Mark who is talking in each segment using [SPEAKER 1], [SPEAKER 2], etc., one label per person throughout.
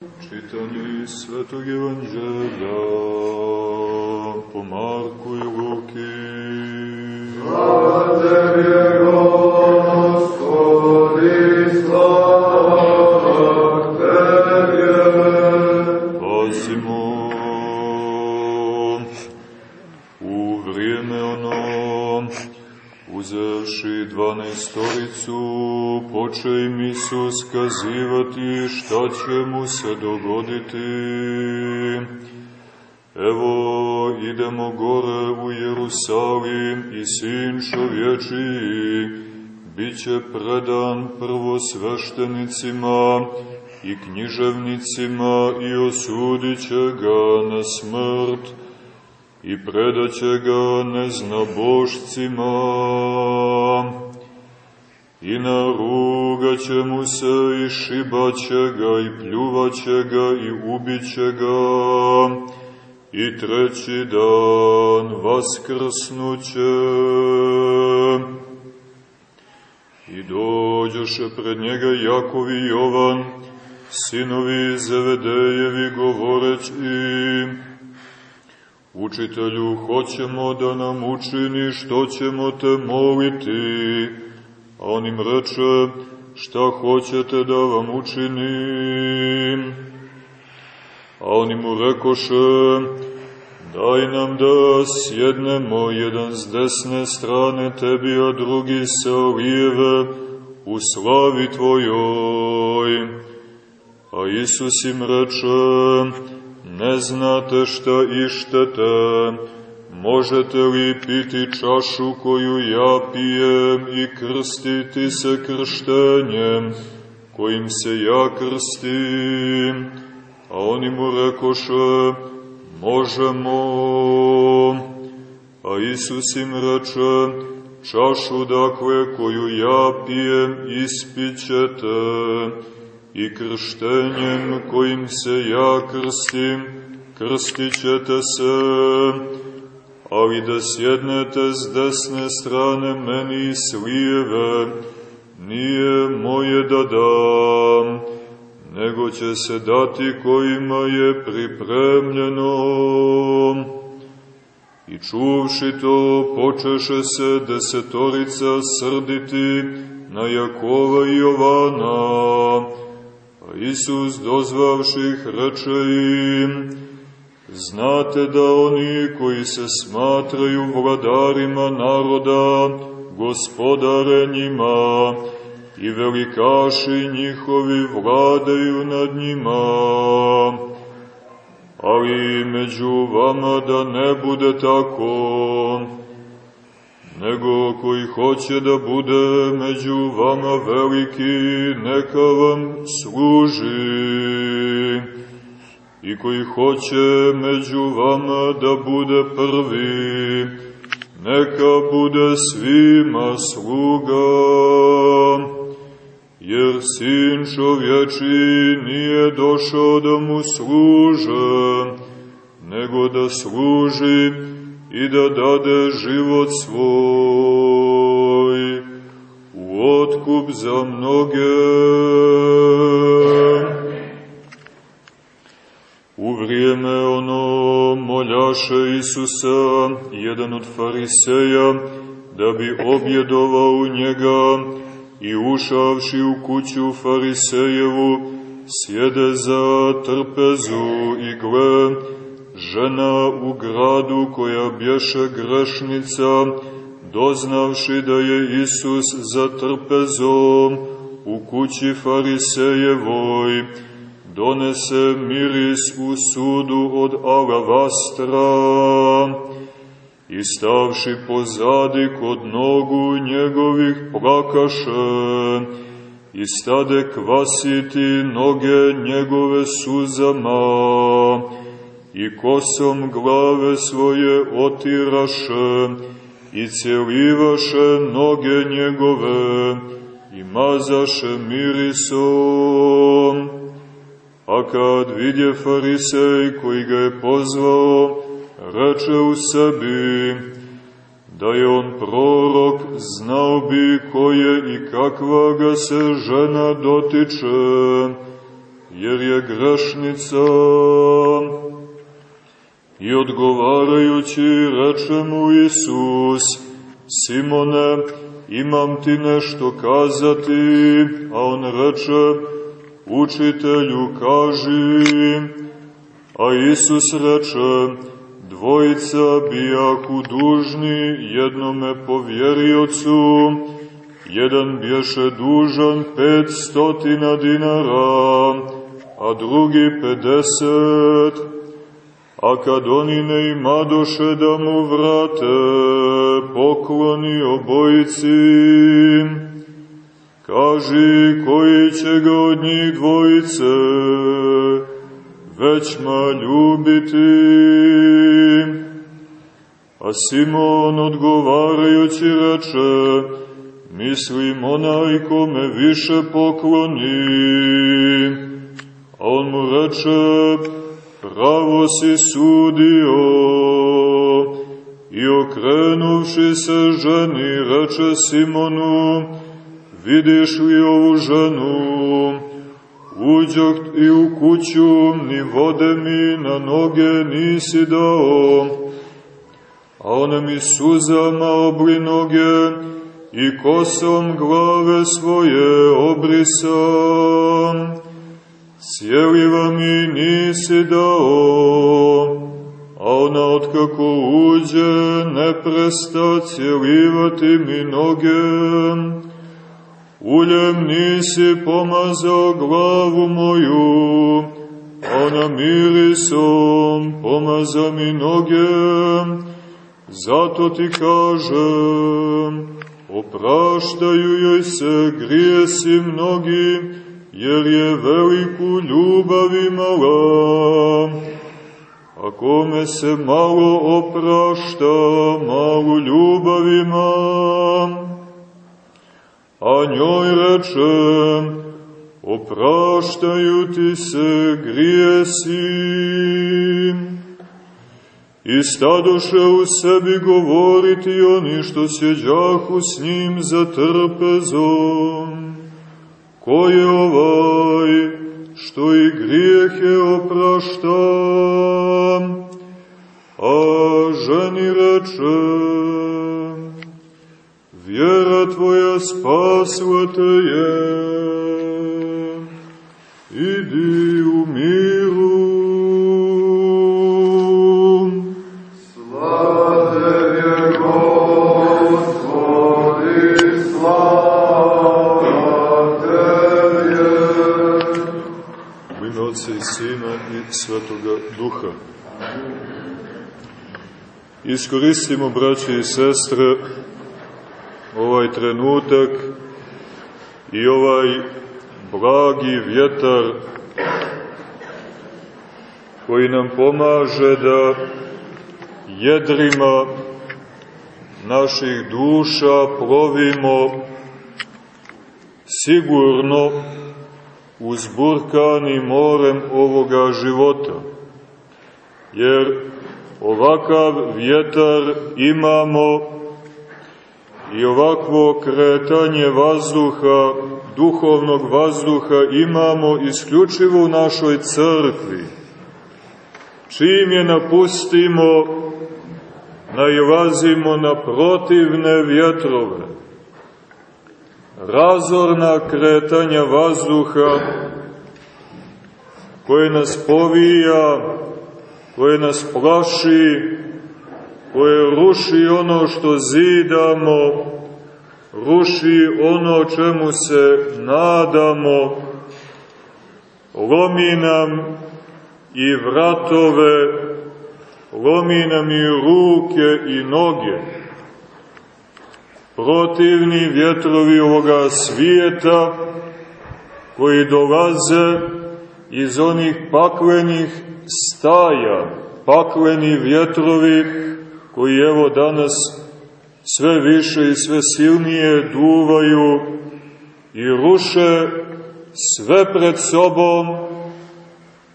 [SPEAKER 1] Čitanje Svetog Evanđelja po Marku i Luki.
[SPEAKER 2] Slava Tebi,
[SPEAKER 1] Isus kazivati šta će mu se dogoditi. Evo, idemo gore u Jerusalim i sin čovječiji bit će predan prvo sveštenicima i književnicima i osudit će ga na smrt, i predaće ga neznabošcima i narugaće mu se i šibaće ga i pljuvaće ga i ubiće ga i treći dan vaskrsnuće. I dođoše pred njega Jakov i Jovan, sinovi Zevedejevi govoreći Učitelju, hoćemo da nam učini što ćemo te moliti. A on im reče, šta hoćete da vam učinim? A oni mu rekoše, daj nam da sjednemo jedan s desne strane tebi, a drugi sa lijeve u slavi tvojoj. A Isus im reče, ne znate šta ištete, možete li piti čašu koju ja pijem i krstiti se krštenjem kojim se ja krstim? A oni mu rekoše, možemo. A Isus im reče, čašu dakle koju ja pijem ispićete, i krštenjem kojim se ja krstim, krstit ćete se, ali da sjednete s desne strane meni s lijeve, nije moje da dam, nego će se dati kojima je pripremljeno. I čuvši to, počeše se desetorica srditi na Jakova i Jovana, Isus dozvavših reče im, znate da oni koji se smatraju vladarima naroda, gospodare njima, i velikaši njihovi vladaju nad njima, ali među vama da ne bude tako, nego koji hoće da bude među vama veliki, neka vam služi. I koji hoće među vama da bude prvi, neka bude svima sluga. Jer sin čovječi nije došao da mu služe, nego da služi i da dade život svoj u otkup za mnoge. Isusa, jedan od fariseja, da bi objedovao njega i ušavši u kuću farisejevu, sjede za trpezu i gle, žena u gradu koja bješe grešnica, doznavši da je Isus za trpezom u kući farisejevoj, donese miris u sudu od alavastra i stavši pozadi kod nogu njegovih plakaše i stade kvasiti noge njegove suzama i kosom glave svoje otiraše i cjelivaše noge njegove i mazaše mirisom. A kad vidje farisej koji ga je pozvao, reče u sebi, da je on prorok, znao bi ko je i kakva ga se žena dotiče, jer je grešnica. I odgovarajući reče mu Isus, Simone, imam ti nešto kazati, a on reče, učitelju kaži, a Isus reče, dvojica bijaku dužni jednome povjeriocu, jedan bješe dužan pet stotina dinara, a drugi pedeset, a kad oni ne imadoše da mu vrate, pokloni obojici, kaži koji će ga od njih dvojice većma ljubiti. A Simon odgovarajući reče, mislim onaj kome više pokloni. A on mu reče, pravo si sudio. I okrenuvši se ženi, reče Simonu, vidiš li ovu ženu? Uđoh i u kuću, ni vode mi na noge nisi dao, a ona mi suzama obri noge i kosom glave svoje obrisam sjeliva mi nisi dao, a ona otkako uđe ne presta cjelivati mi noge. Uljem nisi pomazao glavu moju, ona mirisom pomaza mi noge. Zato ti kažem, opraštaju joj se grijesi mnogi, jer je veliku ljubav imala. A kome se malo oprašta, malu ljubav ima. A njoj rečem, opraštaju ti se grijesi. I stadoše u sebi govoriti oni što sjeđahu s njim za trpezom ko je ovaj što i grijehe oprašta, a ženi reče, vjera tvoja spasla te je, idi u miru. Svetoga Duha. Iskoristimo, braće i sestre, ovaj trenutak i ovaj blagi vjetar koji nam pomaže da jedrima naših duša plovimo sigurno uzburkani morem ovoga života. Jer ovakav vjetar imamo i ovakvo kretanje vazduha, duhovnog vazduha imamo isključivo u našoj crkvi. Čim je napustimo, najlazimo na protivne vjetrove razorna kretanja vazduha koje nas povija, koje nas plaši, koje ruši ono što zidamo, ruši ono čemu se nadamo, lomi nam i vratove, lomi nam i ruke i noge. Protivni vjetrovi ovoga svijeta koji dolaze iz onih paklenih staja, pakleni vjetrovi koji evo danas sve više i sve silnije duvaju i ruše sve pred sobom,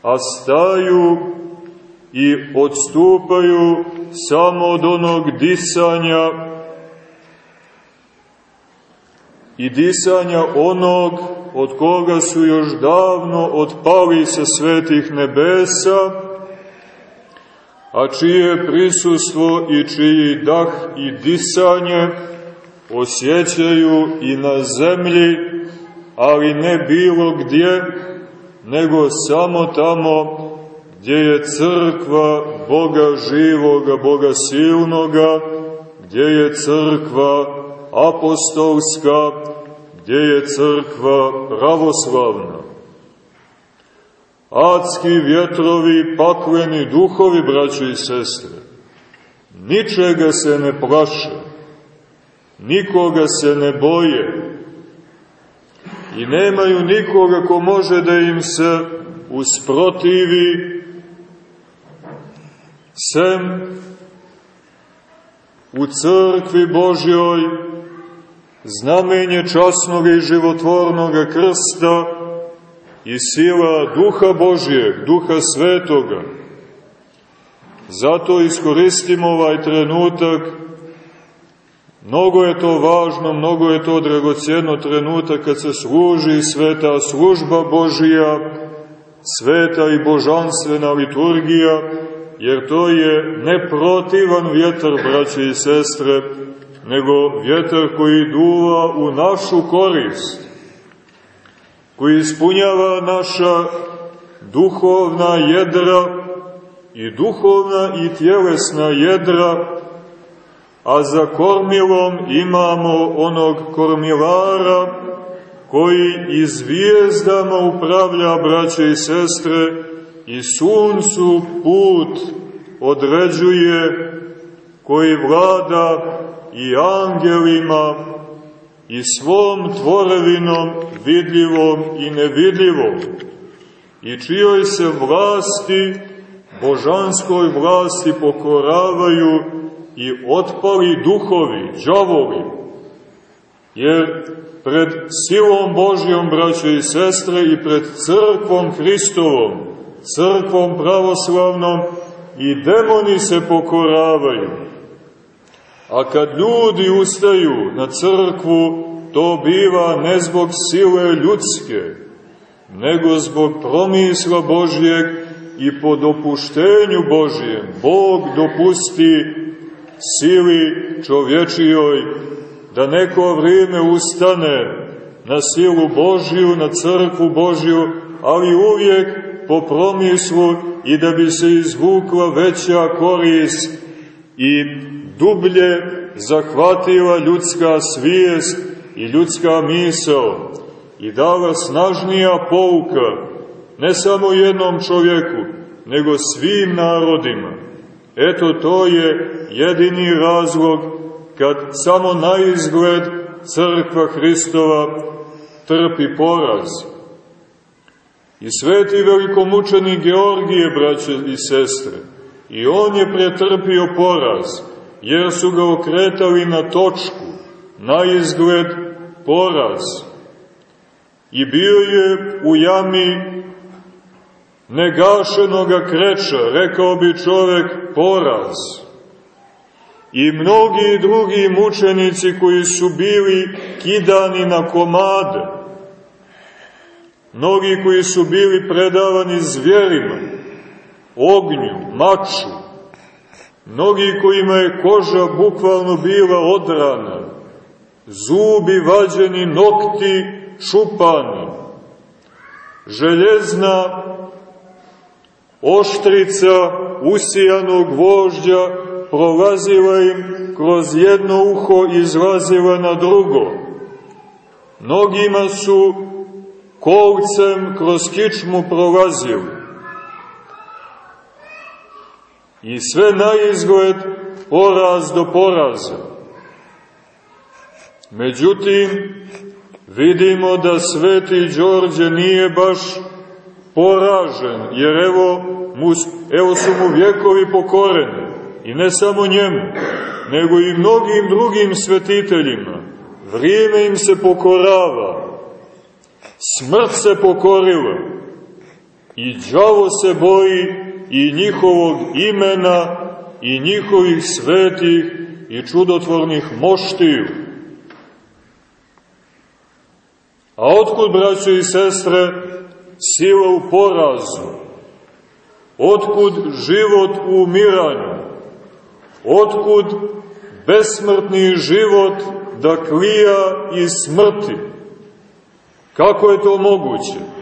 [SPEAKER 1] a staju i odstupaju samo od onog disanja i disanja onog od koga su još davno otpali sa svetih nebesa, a čije prisustvo i čiji dah i disanje osjećaju i na zemlji, ali ne bilo gdje, nego samo tamo gdje je crkva Boga živoga, Boga silnoga, gdje je crkva apostolska, gdje je crkva pravoslavna. Adski vjetrovi, pakleni duhovi, braćo i sestre, ničega se ne plaše, nikoga se ne boje i nemaju nikoga ko može da im se usprotivi sem u crkvi Božjoj znamenje časnog i životvornog krsta i sila duha Božjeg, duha svetoga. Zato iskoristimo ovaj trenutak, mnogo je to važno, mnogo je to dragocjeno trenutak kad se služi sveta služba Božija, sveta i božanstvena liturgija, jer to je neprotivan vjetar, braće i sestre, nego vjetar koji duva u našu korist, koji ispunjava naša duhovna jedra i duhovna i tjelesna jedra, a za kormilom imamo onog kormilara koji i zvijezdama upravlja, braće i sestre, i suncu put određuje koji vlada i angelima i svom tvorevinom vidljivom i nevidljivom i čijoj se vlasti, božanskoj vlasti pokoravaju i otpali duhovi, džavovi, jer pred silom Božjom, braće i sestre, i pred crkvom Hristovom, crkvom pravoslavnom, i demoni se pokoravaju. A kad ljudi ustaju na crkvu, to biva ne zbog sile ljudske, nego zbog promisla Božjeg i po dopuštenju Božjem. Bog dopusti sili čovječijoj da neko vrijeme ustane na silu Božju, na crkvu Božju, ali uvijek po promislu i da bi se izvukla veća koris i dublje zahvatila ljudska svijest i ljudska misao i dala snažnija pouka ne samo jednom čovjeku, nego svim narodima. Eto, to je jedini razlog kad samo na izgled crkva Hristova trpi poraz. I sveti velikomučeni Georgije, braće i sestre, i on je pretrpio poraz, jer su ga okretali na točku, na izgled poraz. I bio je u jami negašenoga kreča, rekao bi čovek, poraz. I mnogi drugi mučenici koji su bili kidani na komade, mnogi koji su bili predavani zvjerima, ognju, maču, mnogi kojima je koža bukvalno bila odrana, zubi vađeni, nokti šupani, željezna oštrica usijanog vožđa prolazila im kroz jedno uho i izlazila na drugo. Mnogima su kolcem kroz kičmu prolazili. I sve na izgled poraz do poraza. Međutim, vidimo da sveti Đorđe nije baš poražen, jer evo, mu, evo su mu vjekovi pokoreni. I ne samo njemu, nego i mnogim drugim svetiteljima. Vrijeme im se pokorava, smrt se pokorila i đavo se boji i njihovog imena i njihovih svetih i čudotvornih moštiju. A otkud, braćo i sestre, sila u porazu? Otkud život u umiranju? Otkud besmrtni život da klija i smrti? Kako je to moguće?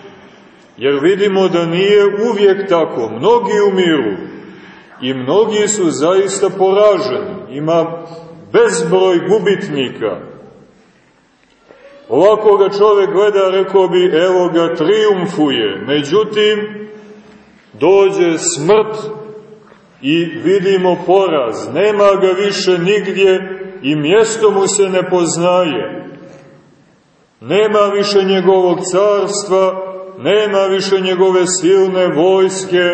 [SPEAKER 1] Jer vidimo da nije uvijek tako. Mnogi umiru i mnogi su zaista poraženi. Ima bezbroj gubitnika. Ovako ga čovek gleda, rekao bi, evo ga, triumfuje. Međutim, dođe smrt i vidimo poraz. Nema ga više nigdje i mjesto mu se ne poznaje. Nema više njegovog carstva, nema više njegove silne vojske,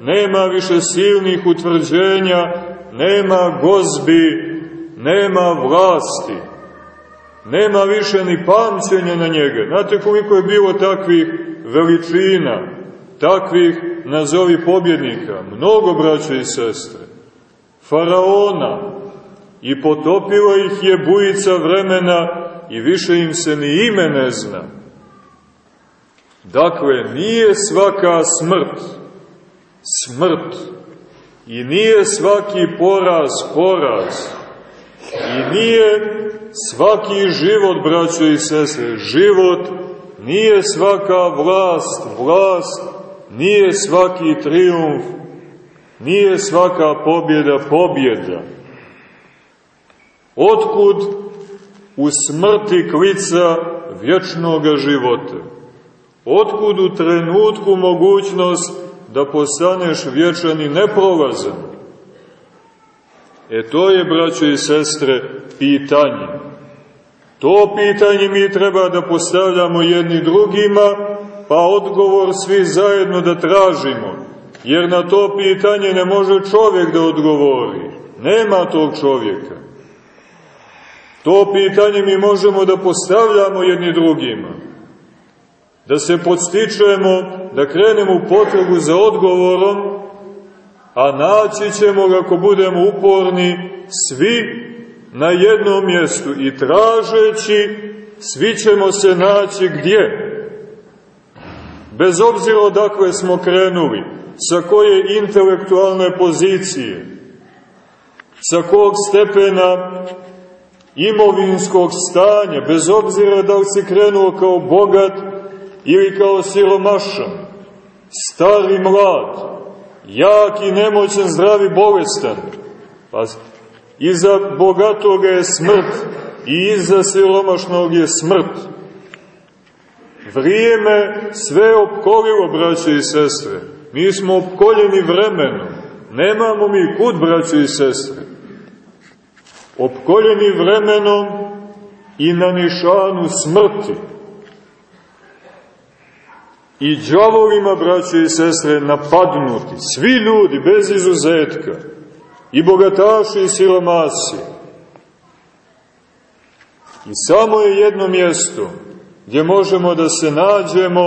[SPEAKER 1] nema više silnih utvrđenja, nema gozbi, nema vlasti, nema više ni pamćenja na njega. Znate koliko je bilo takvih veličina, takvih, nazovi pobjednika, mnogo braća i sestre, faraona, i potopila ih je bujica vremena i više im se ni ime ne zna. Dakle, nije svaka smrt smrt i nije svaki poraz poraz i nije svaki život, braćo i sestre, život nije svaka vlast vlast, nije svaki triumf, nije svaka pobjeda pobjeda. Otkud u smrti klica vječnoga života? Otkud u trenutku mogućnost da postaneš vječan i neprolazan? E to je, braćo i sestre, pitanje. To pitanje mi treba da postavljamo jedni drugima, pa odgovor svi zajedno da tražimo. Jer na to pitanje ne može čovjek da odgovori. Nema tog čovjeka. To pitanje mi možemo da postavljamo jedni drugima da se podstičemo, da krenemo u potragu za odgovorom, a naći ćemo ga ako budemo uporni svi na jednom mjestu i tražeći svi ćemo se naći gdje? Bez obzira odakle smo krenuli, sa koje intelektualne pozicije, sa kog stepena imovinskog stanja, bez obzira da li si krenuo kao bogat ili kao siromašan, star i mlad, jak i nemoćan, zdrav i bolestan. Pa iza bogatoga je smrt i iza siromašnog je smrt. Vrijeme sve opkolilo, braće i sestre. Mi smo opkoljeni vremenom. Nemamo mi kud, braće i sestre. Opkoljeni vremenom i na nišanu smrti i džavovima, braće i sestre, napadnuti, svi ljudi, bez izuzetka, i bogataši i siromasi. I samo je jedno mjesto gdje možemo da se nađemo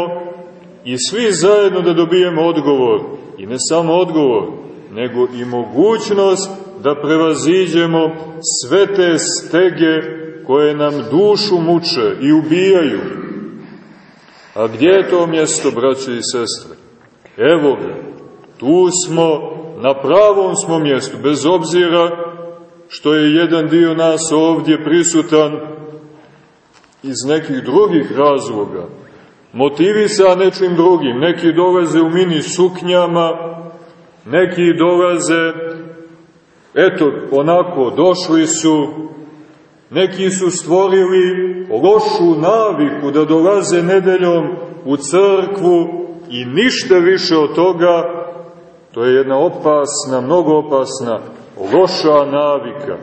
[SPEAKER 1] i svi zajedno da dobijemo odgovor. I ne samo odgovor, nego i mogućnost da prevaziđemo sve te stege koje nam dušu muče i ubijaju A gdje je to mjesto, braće i sestre? Evo ga, tu smo, na pravom smo mjestu, bez obzira što je jedan dio nas ovdje prisutan iz nekih drugih razloga. Motivi sa nečim drugim, neki dolaze u mini suknjama, neki dolaze, eto, onako, došli su, Neki su stvorili lošu naviku da dolaze nedeljom u crkvu i ništa više od toga, to je jedna opasna, mnogo opasna, loša navika.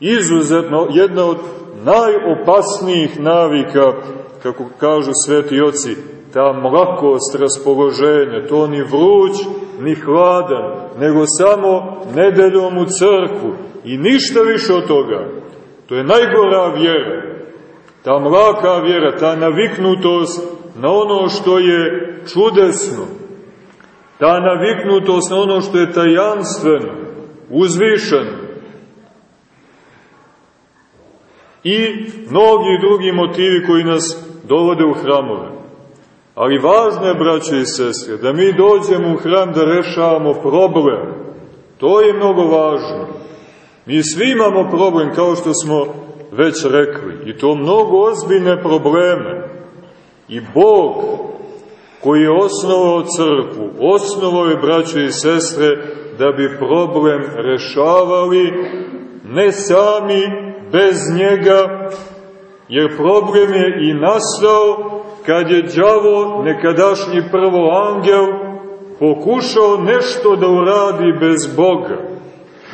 [SPEAKER 1] Izuzetno, jedna od najopasnijih navika, kako kažu sveti oci, ta mlakost raspoloženja, to ni vruć, ni hladan, nego samo nedeljom u crkvu i ništa više od toga. To je najgora vjera. Ta mlaka vjera, ta naviknutost na ono što je čudesno. Ta naviknutost na ono što je tajanstveno, uzvišeno. I mnogi drugi motivi koji nas dovode u hramove. Ali važno je, braće i sestre, da mi dođemo u hram da rešavamo problem. To je mnogo važno. Mi svi imamo problem, kao što smo već rekli, i to mnogo ozbiljne probleme. I Bog, koji je osnovao crkvu, osnovao je, braće i sestre, da bi problem rešavali ne sami, bez njega, jer problem je i nastao kad je đavo, nekadašnji prvo angel, pokušao nešto da uradi bez Boga.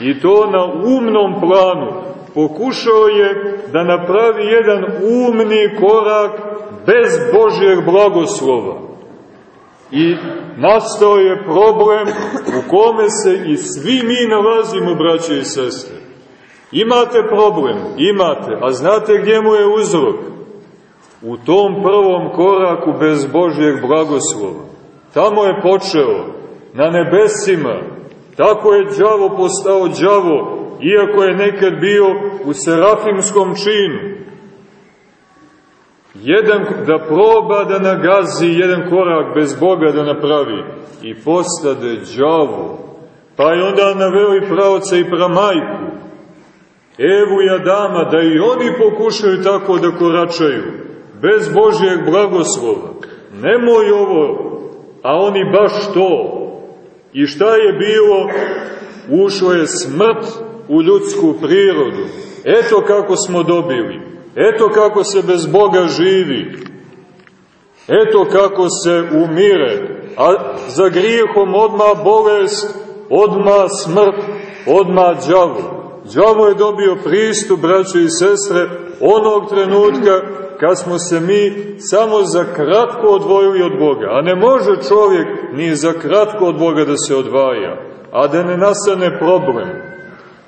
[SPEAKER 1] I to na umnom planu. Pokušao je da napravi jedan umni korak bez Božjeg blagoslova. I nastao je problem u kome se i svi mi nalazimo, braće i sestre. Imate problem, imate, a znate gdje mu je uzrok? U tom prvom koraku bez Božjeg blagoslova. Tamo je počeo, na nebesima. Tako je đavo postao đavo, iako je nekad bio u serafimskom činu. Jedan da proba da nagazi jedan korak bez Boga da napravi i postade đavo. Pa je onda naveo i pravoca i pramajku Evu i Adama, da i oni pokušaju tako da koračaju, bez Božijeg blagoslova. Nemoj ovo, a oni baš to. I šta je bilo? Ušlo je smrt u ljudsku prirodu. Eto kako smo dobili. Eto kako se bez Boga živi. Eto kako se umire. A za grijehom odma bolest, odma smrt, odma džavu. Đavo je dobio pristup, braćo i sestre, onog trenutka kad smo se mi samo za kratko odvojili od Boga. A ne može čovjek ni za kratko od Boga da se odvaja, a da ne nastane problem.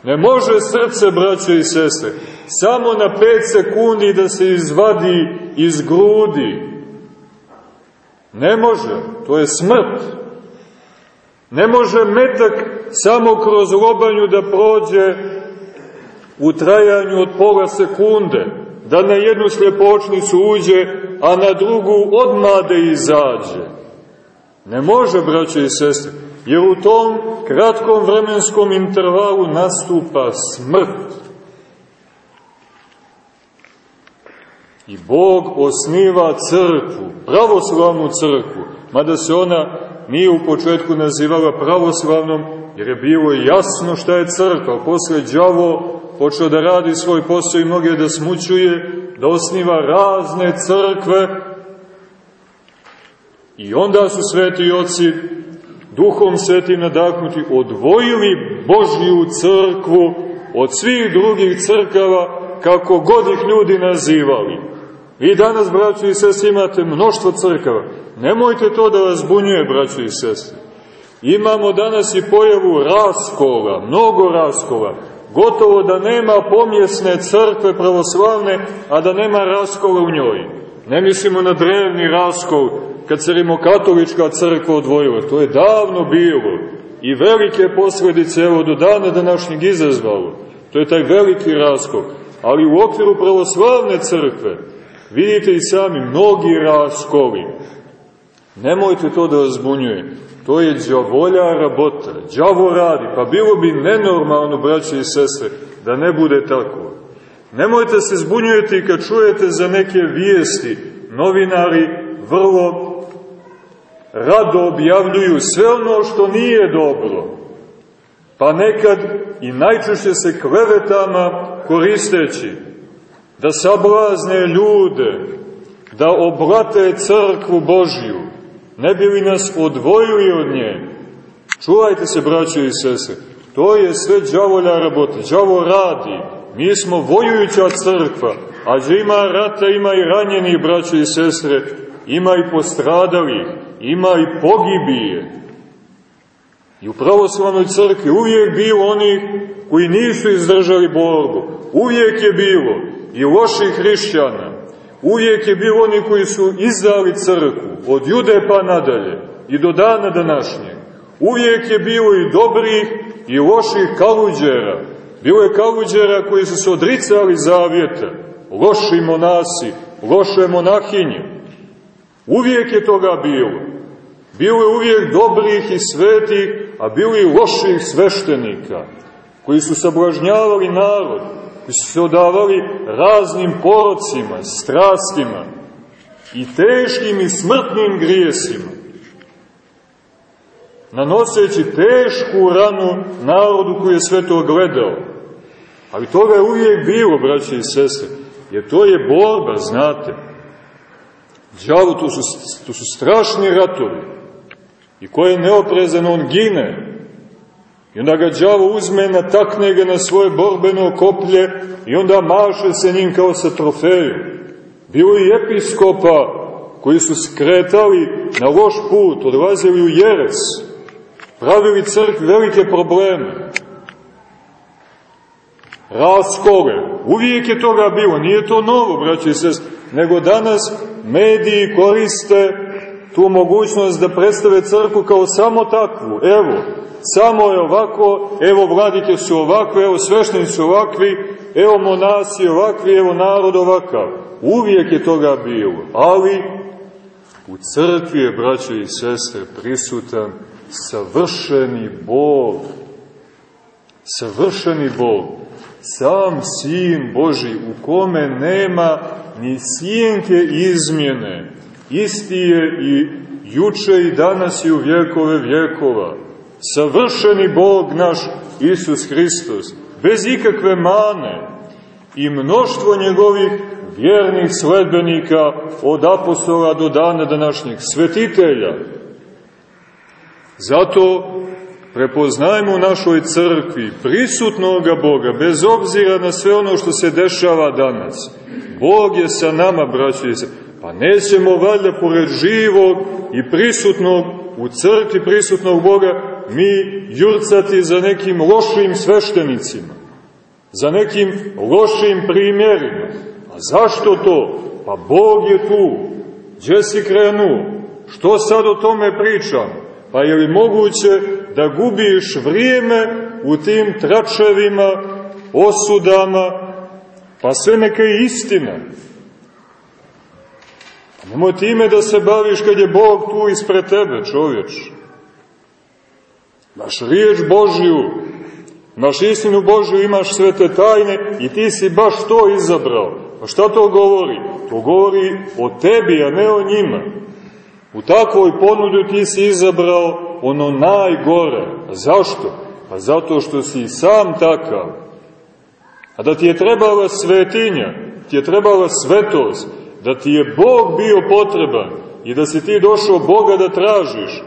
[SPEAKER 1] Ne može srce, braćo i sestre, samo na pet sekundi da se izvadi iz grudi. Ne može, to je smrt. Ne može metak samo kroz lobanju da prođe u trajanju od pola sekunde, da na jednu sljepočnicu uđe, a na drugu odmade izađe. Ne može, braće i sestre, jer u tom kratkom vremenskom intervalu nastupa smrt. I Bog osniva crkvu, pravoslavnu crkvu, mada se ona nije u početku nazivala pravoslavnom, jer je bilo jasno šta je crkva. Posle đavo počeo da radi svoj posao i mnoge da smućuje, da osniva razne crkve. I onda su sveti oci, duhom svetim nadahnuti, odvojili Božju crkvu od svih drugih crkava, kako god ih ljudi nazivali. Vi danas, braćo i sestri, imate mnoštvo crkava. Nemojte to da vas bunjuje, braćo i sestri. Imamo danas i pojavu raskola, mnogo raskola. Gotovo da nema pomjesne crkve pravoslavne, a da nema raskola u njoj. Ne mislimo na drevni raskol, kad se rimokatolička crkva odvojila. To je davno bilo. I velike posledice, evo, do dana današnjeg izazvalo. To je taj veliki raskol. Ali u okviru pravoslavne crkve, vidite i sami, mnogi raskoli. Nemojte to da vas zbunjuje. To je džavolja rabota. Džavo radi. Pa bilo bi nenormalno, braće i sestre, da ne bude tako. Nemojte se zbunjujete kad čujete za neke vijesti. Novinari vrlo rado objavljuju sve ono što nije dobro. Pa nekad i najčešće se klevetama koristeći da sablazne ljude, da oblate crkvu Božju, ne bi li nas odvojili od nje. Čuvajte se, braćo i sese, to je sve džavolja rabota, džavo radi, mi smo vojujuća crkva, a gdje ima rata, ima i ranjeni, braćo i sestre, ima i postradalih, ima i pogibije. I u pravoslavnoj crkvi uvijek bilo onih koji nisu izdržali borbu, uvijek je bilo i loših hrišćana, uvijek je bilo oni koji su izdali crkvu, od jude pa nadalje i do dana današnjeg. Uvijek je bilo i dobrih i loših kaluđera. Bilo je kaluđera koji su se odricali zavijeta, loši monasi, loše monahinje. Uvijek je toga bilo. Bilo je uvijek dobrih i svetih, a bilo i loših sveštenika, koji su sablažnjavali narod, koji su se odavali raznim porocima, strastima i teškim i smrtnim grijesima, nanoseći tešku ranu narodu koji je sve to gledao. Ali toga je uvijek bilo, braće i sese, jer to je borba, znate. Đavo, to su, to su strašni ratovi. I ko je neoprezan, on gine. I onda ga đavo uzme, natakne ga na svoje borbeno koplje i onda maše se njim kao sa trofejom. Bilo i episkopa koji su skretali na loš put, odlazili u jeres, pravili crkvi velike probleme, raskole. Uvijek je toga bilo, nije to novo, braći i sest, nego danas mediji koriste tu mogućnost da predstave crku kao samo takvu. Evo, samo je ovako, evo vladike su ovakve, evo svešteni su ovakvi, evo monasi ovakvi, evo narod ovakav. Uvijek je toga bilo, ali u crkvi je, braćo i sestre, prisutan savršeni Bog. Savršeni Bog. Sam Sin Boži u kome nema ni sjenke izmjene. Isti je i juče i danas i u vjekove vjekova. Savršeni Bog naš Isus Hristos, bez ikakve mane i mnoštvo njegovih vjernih sledbenika od apostola do dana današnjih svetitelja. Zato prepoznajmo u našoj crkvi prisutnoga Boga, bez obzira na sve ono što se dešava danas. Bog je sa nama, braći se. Pa nećemo valjda pored živog i prisutnog, u crkvi prisutnog Boga, mi jurcati za nekim lošim sveštenicima, za nekim lošim primjerima. A zašto to? Pa Bog je tu. Gdje si krenuo? Što sad o tome pričam? Pa je li moguće da gubiš vrijeme u tim tračevima, osudama, pa sve neka je istina. Nemoj time da se baviš kad je Bog tu ispred tebe, čovječ. Maš riječ Božju, imaš istinu Božju, imaš sve te tajne i ti si baš to izabrao. Pa šta to govori? To govori o tebi, a ne o njima. U takvoj ponudu ti si izabrao ono najgore. A zašto? Pa zato što si sam takav. A da ti je trebala svetinja, ti je trebala svetost, da ti je Bog bio potreban i da si ti došao Boga da tražiš,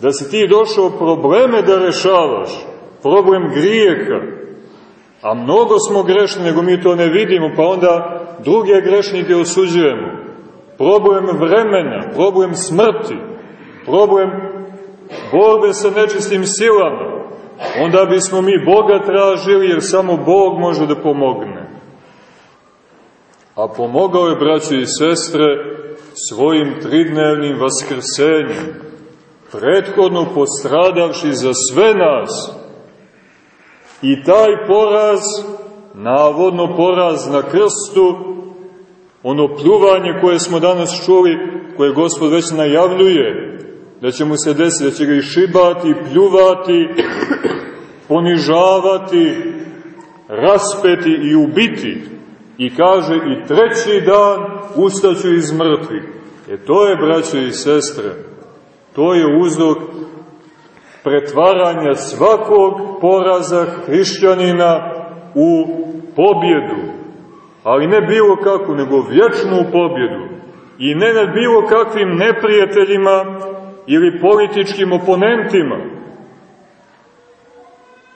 [SPEAKER 1] da si ti došao probleme da rešavaš, problem grijeha, a mnogo smo grešni, nego mi to ne vidimo, pa onda druge grešnike osuđujemo. Problem vremena, problem smrti, problem borbe sa nečistim silama, onda bismo mi Boga tražili jer samo Bog može da pomogne. A pomogao je, braći i sestre, svojim tridnevnim vaskrsenjem, prethodno postradavši za sve nas. I taj poraz, navodno poraz na krstu, ono pljuvanje koje smo danas čuli, koje Gospod već najavljuje, da će mu se desiti, da će ga išibati, pljuvati, ponižavati, raspeti i ubiti. I kaže, i treći dan ustaću iz mrtvih. E to je, braćo i sestre, to je uzrok pretvaranja svakog poraza hrišćanina u pobjedu. Ali ne bilo kako, nego vječnu pobjedu. I ne nad bilo kakvim neprijateljima ili političkim oponentima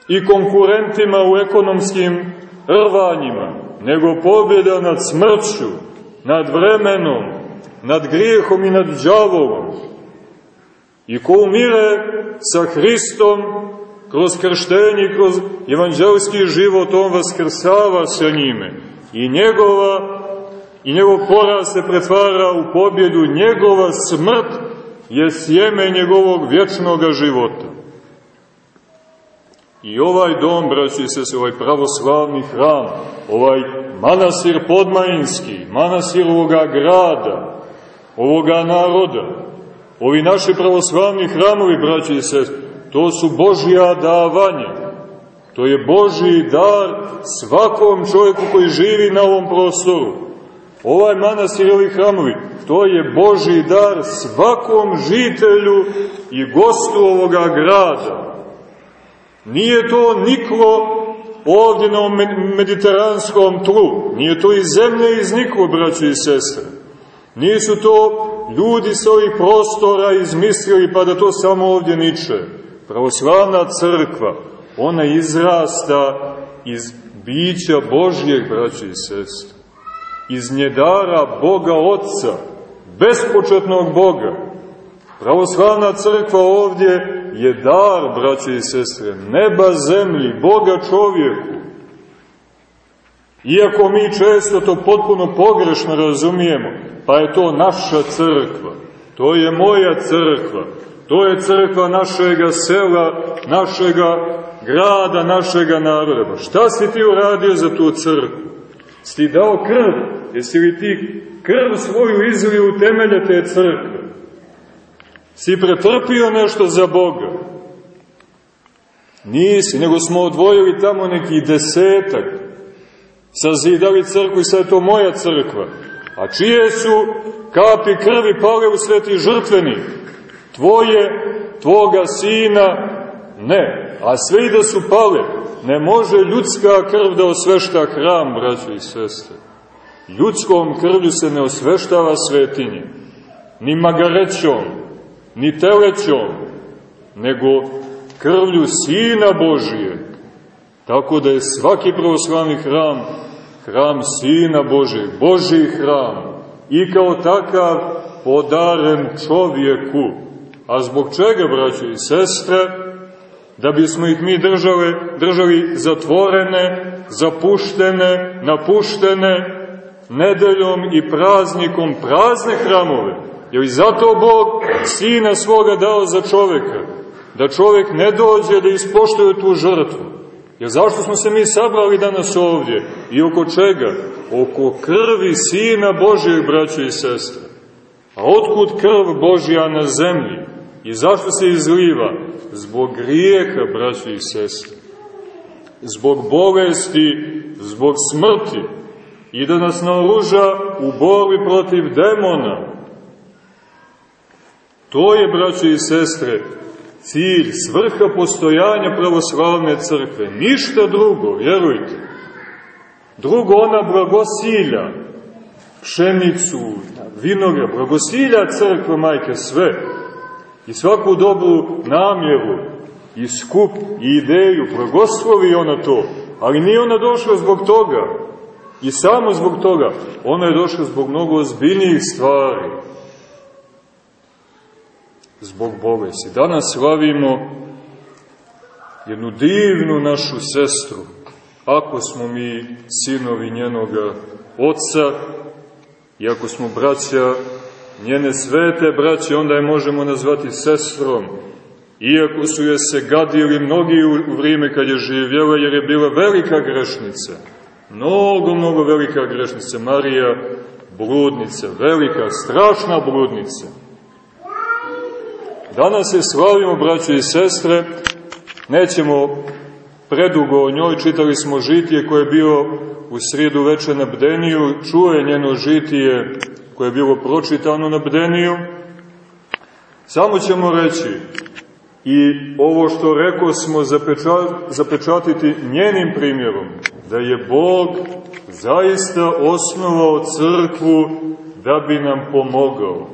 [SPEAKER 1] i konkurentima u ekonomskim rvanjima, nego pobjeda nad smrću, nad vremenom, nad grijehom i nad džavolom. I ko umire sa Hristom, kroz krštenje, kroz evanđelski život, on vaskrsava sa njime i njegova i njegov poraz se pretvara u pobjedu, njegova smrt je sjeme njegovog vječnog života. I ovaj dom, braći se, ovaj pravoslavni hram, ovaj manasir podmajinski, manasir ovoga grada, ovoga naroda, ovi naši pravoslavni hramovi, braći i sest, to su Božja davanja. To je Božji dar svakom čovjeku koji živi na ovom prostoru. Ovaj manastir i ovi hramovi, to je Božji dar svakom žitelju i gostu ovoga grada. Nije to niklo ovdje na mediteranskom tlu, nije to iz zemlje iz niklo, braći i sestre. Nisu to ljudi sa ovih prostora izmislili pa da to samo ovdje niče. Pravoslavna crkva, ona izrasta iz bića Božjeg, braći i sestre. Iz njedara Boga Otca, bespočetnog Boga. Pravoslavna crkva ovdje je dar, braće i sestre, neba zemlji, Boga čovjeku. Iako mi često to potpuno pogrešno razumijemo, pa je to naša crkva, to je moja crkva, to je crkva našega sela, našega grada, našega naroda. Pa šta si ti uradio za tu crkvu? Si ti dao krv? Jesi li ti krv svoju izlio u temelje te crkve? Si pretrpio nešto za Boga? Nisi, nego smo odvojili tamo neki desetak. Sazidali crkvu i sad je to moja crkva. A čije su kapi krvi pale u sveti žrtveni? Tvoje, tvoga sina, ne. A sve i da su pale, ne može ljudska krv da osvešta hram, braćo i sestre. Ljudskom krvlju se ne osveštava svetinje, ni magarećom, ni telećom, nego krvlju Sina Božijeg. Tako da je svaki pravoslavni hram hram Sina Božijeg, Božiji hram i kao takav podaren čovjeku. A zbog čega, braćo i sestre, da bismo ih mi držali, držali zatvorene, zapuštene, napuštene, nedeljom i praznikom prazne hramove. Jer i zato Bog Sina svoga dao za čoveka, da čovek ne dođe da ispoštuje tu žrtvu. Jer zašto smo se mi sabrali danas ovdje? I oko čega? Oko krvi Sina Božijeg, braće i sestre. A otkud krv Božja na zemlji? I zašto se izliva? Zbog grijeha, braći i sestre. Zbog bolesti, zbog smrti. I da nas naoruža u borbi protiv demona. To je, braći i sestre, cilj, svrha postojanja pravoslavne crkve. Ništa drugo, vjerujte. Drugo, ona blagosilja, pšenicu, vinogra, blagosilja crkva, majke, sve. I svaku dobru namjeru i skup i ideju, blagoslovi ona to, ali nije ona došla zbog toga. I samo zbog toga, ona je došla zbog mnogo ozbiljnijih stvari, zbog bolesti. Danas slavimo jednu divnu našu sestru, ako smo mi sinovi njenoga oca, i ako smo braća njene svete braće, onda je možemo nazvati sestrom, iako su je se gadili mnogi u vrijeme kad je živjela, jer je bila velika grešnica. Mnogo, mnogo velika grešnica. Marija, bludnica, velika, strašna bludnica. Danas se slavimo, braće i sestre, nećemo predugo o njoj, čitali smo žitije koje je bio u srijedu veče na Bdeniju, čuje njeno žitije koje je bilo pročitano na Bdeniju, samo ćemo reći i ovo što rekao smo zapečatiti njenim primjerom, da je Bog zaista osnovao crkvu da bi nam pomogao.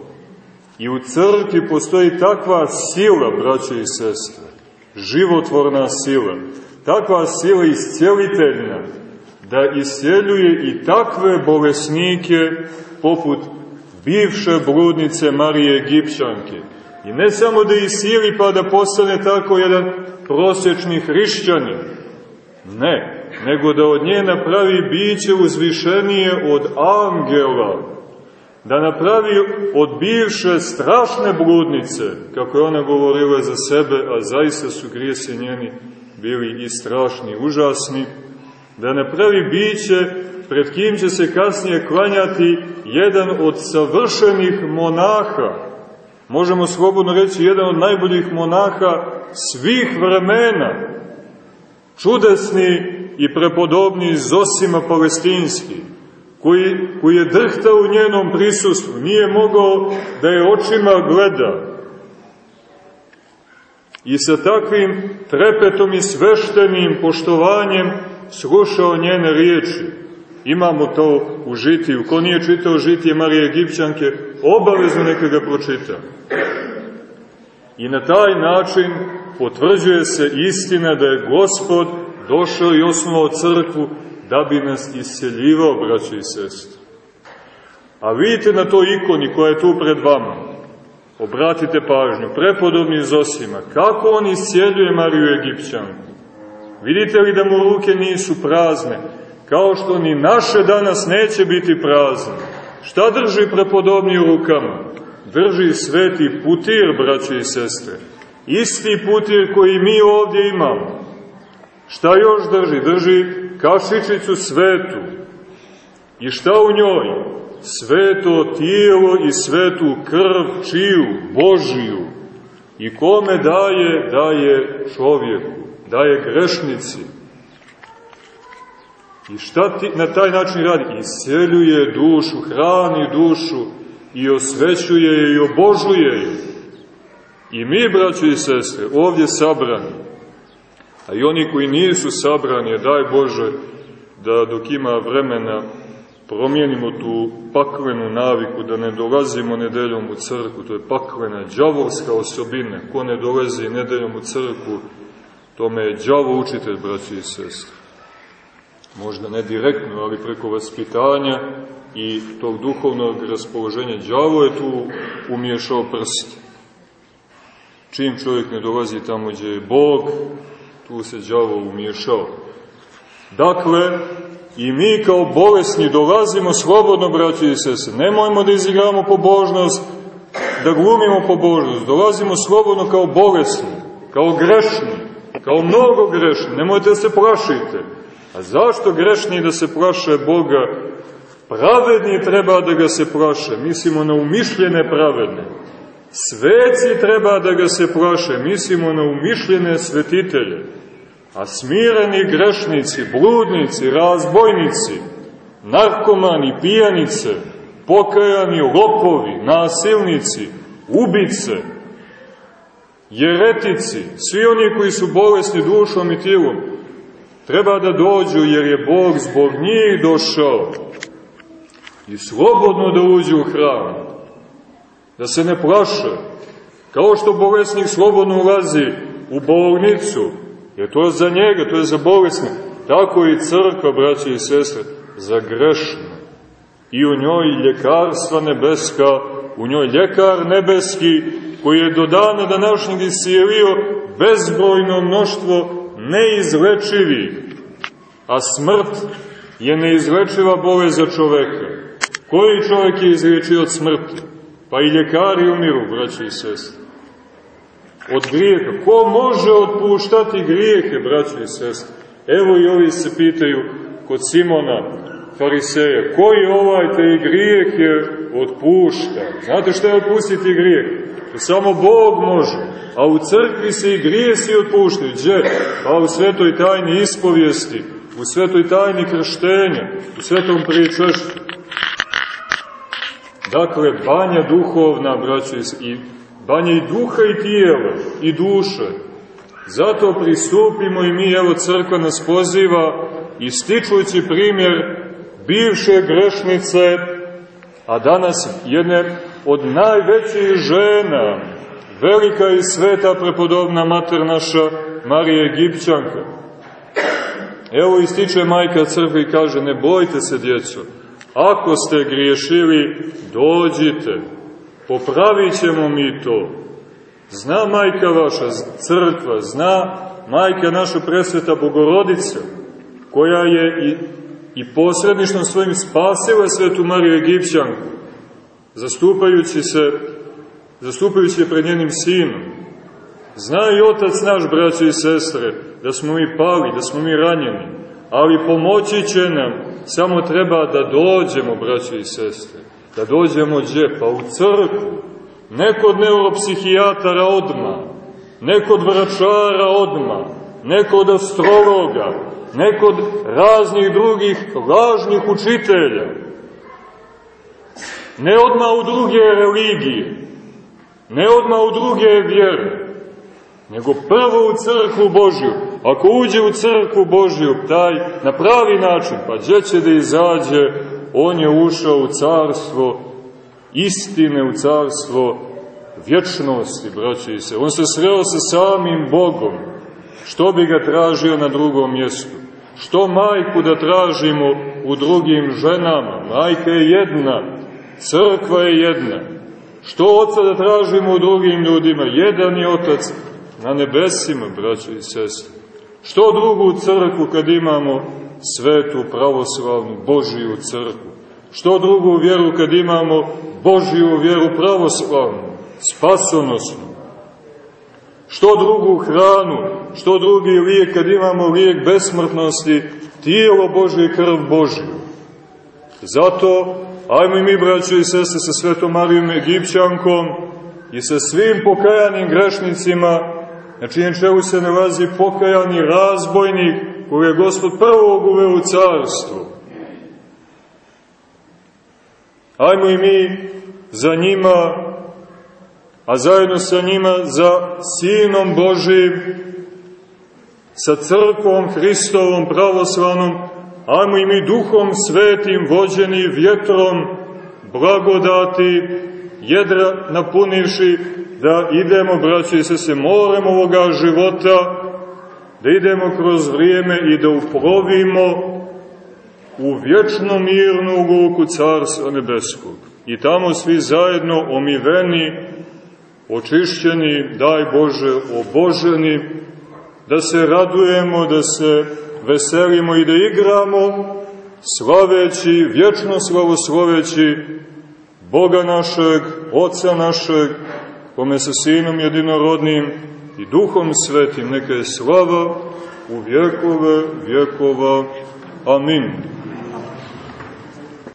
[SPEAKER 1] I u crkvi postoji takva sila, braće i sestre, životvorna sila, takva sila iscijeliteljna, da isceljuje i takve bolesnike poput bivše bludnice Marije Egipćanke. I ne samo da isili pa da postane tako jedan prosječni hrišćanin, ne, nego da od nje napravi biće uzvišenije od angela, da napravi od bivše strašne bludnice, kako je ona govorila za sebe, a zaista su grijesi njeni bili i strašni, užasni, da napravi biće pred kim će se kasnije klanjati jedan od savršenih monaha, možemo slobodno reći jedan od najboljih monaha svih vremena, čudesni i prepodobni Zosima Palestinski, koji, koji je drhtao u njenom prisustvu, nije mogao da je očima gleda. I sa takvim trepetom i sveštenim poštovanjem slušao njene riječi. Imamo to u žitiju. Ko nije čitao žitije Marije Egipćanke, obavezno neka ga pročita. I na taj način potvrđuje se istina da je Gospod došao i osnovao crkvu da bi nas isceljivao, braći i sestri. A vidite na toj ikoni koja je tu pred vama, obratite pažnju, prepodobni Zosima, kako on iscijeljuje Mariju Egipćanku. Vidite li da mu ruke nisu prazne, kao što ni naše danas neće biti prazne. Šta drži prepodobni u rukama? Drži sveti putir, braći i sestre. Isti putir koji mi ovdje imamo. Šta još drži? Drži kašičicu svetu. I šta u njoj? Sveto tijelo i svetu krv čiju? Božiju. I kome daje? Daje čovjeku. Daje grešnici. I šta ti na taj način radi? Iseljuje dušu, hrani dušu i osvećuje je i obožuje je. I mi, braći i sestre, ovdje sabrani, a i oni koji nisu sabrani, daj Bože da dok ima vremena promijenimo tu paklenu naviku, da ne dolazimo nedeljom u crku, to je paklena, džavolska osobina, ko ne dolazi nedeljom u crku, tome je džavo učitelj, braći i sestre možda ne direktno, ali preko vaspitanja i tog duhovnog raspoloženja. Đavo je tu umješao prst. Čim čovjek ne dolazi tamo gdje je Bog, tu se đavo umješao. Dakle, i mi kao bolesni dolazimo slobodno, braći i sese. Nemojmo da izigramo pobožnost, da glumimo pobožnost. Dolazimo slobodno kao bolesni, kao grešni, kao mnogo grešni. Nemojte da se plašite. A zašto grešni da se plaše Boga? Pravedni treba da ga se plaše, mislimo na umišljene pravedne. Sveci treba da ga se plaše, mislimo na umišljene svetitelje. A smireni grešnici, bludnici, razbojnici, narkomani, pijanice, pokajani lopovi, nasilnici, ubice, jeretici, svi oni koji su bolesni dušom i tijelom, treba da dođu jer je Bog zbog njih došao. I slobodno da uđu u hram, da se ne plaše, kao što bolesnik slobodno ulazi u bolnicu, jer to je za njega, to je za bolesnik, tako i crkva, braće i sestre, za grešno. I u njoj ljekarstva nebeska, u njoj ljekar nebeski, koji je do dana današnjeg isijelio bezbrojno mnoštvo neizlečivih, a smrt je neizlečiva bolest za čoveka. Koji čovek je izlečio od smrti? Pa i ljekari umiru, braći i sestri. Od grijeha. Ko može otpuštati grijehe, braći i sestri? Evo i ovi se pitaju kod Simona, fariseja, koji ovaj te grijeh je otpušta? Znate šta je otpustiti grijeh? Samo Bog može. A u crkvi se i grijesi otpuštaju. Gdje? Pa u svetoj tajni ispovijesti, u svetoj tajni krštenja, u svetom pričešću. Dakle, banja duhovna, braćo, i banja i duha i tijela, i duše. Zato pristupimo i mi, evo crkva nas poziva, ističujući primjer bivše grešnice, a danas jedne od najvećih žena, velika i sveta prepodobna mater naša Marija Egipćanka. Evo ističe majka crkve i kaže, ne bojte se djeco, ako ste griješili, dođite, popravit ćemo mi to. Zna majka vaša crkva, zna majka naša presveta Bogorodica, koja je i, i posredništom svojim spasila svetu Mariju Egipćanku, zastupajući se zastupajući je pred njenim sinom. Zna i otac naš, braće i sestre, da smo mi pali, da smo mi ranjeni, ali pomoći će nam, samo treba da dođemo, braće i sestre, da dođemo gdje? Pa u crkvu, ne kod neuropsihijatara odma, ne kod vračara odma, ne kod astrologa, ne kod raznih drugih lažnih učitelja, ne odma u druge religije, ne odma u druge vjere, nego prvo u crkvu Božju. Ako uđe u crkvu Božju, taj na pravi način, pa gdje će da izađe, on je ušao u carstvo istine, u carstvo vječnosti, braće i se. On se sreo sa samim Bogom. Što bi ga tražio na drugom mjestu? Što majku da tražimo u drugim ženama? Majka je jedna, crkva je jedna. Što oca da tražimo u drugim ljudima? Jedan je otac na nebesima, braćo i sestre. Što drugu crkvu kad imamo svetu, pravoslavnu, Božiju crkvu? Što drugu vjeru kad imamo Božiju vjeru pravoslavnu, spasonosnu? Što drugu hranu, što drugi lijek kad imamo lijek besmrtnosti, tijelo Božje i krv Božju? Zato, ajmo i mi, braćo i sestre, sa svetom Marijom Egipćankom i sa svim pokajanim grešnicima, na čijem čelu se nalazi pokajani razbojnik koji je Gospod prvog uveo u carstvo. Ajmo i mi za njima, a zajedno sa njima za Sinom Božim, sa crkvom Hristovom pravoslavnom, ajmo i mi duhom svetim vođeni vjetrom blagodati, jedra napunivši, da idemo, braći i se morem ovoga života, da idemo kroz vrijeme i da uplovimo u vječno mirnu luku Carstva Nebeskog. I tamo svi zajedno omiveni, očišćeni, daj Bože, oboženi, da se radujemo, da se veselimo i da igramo, slaveći, vječno slavosloveći Boga našeg, Oca našeg, kome sa Sinom jedinorodnim i Duhom Svetim, neka je slava u vjekove vjekova. Amin.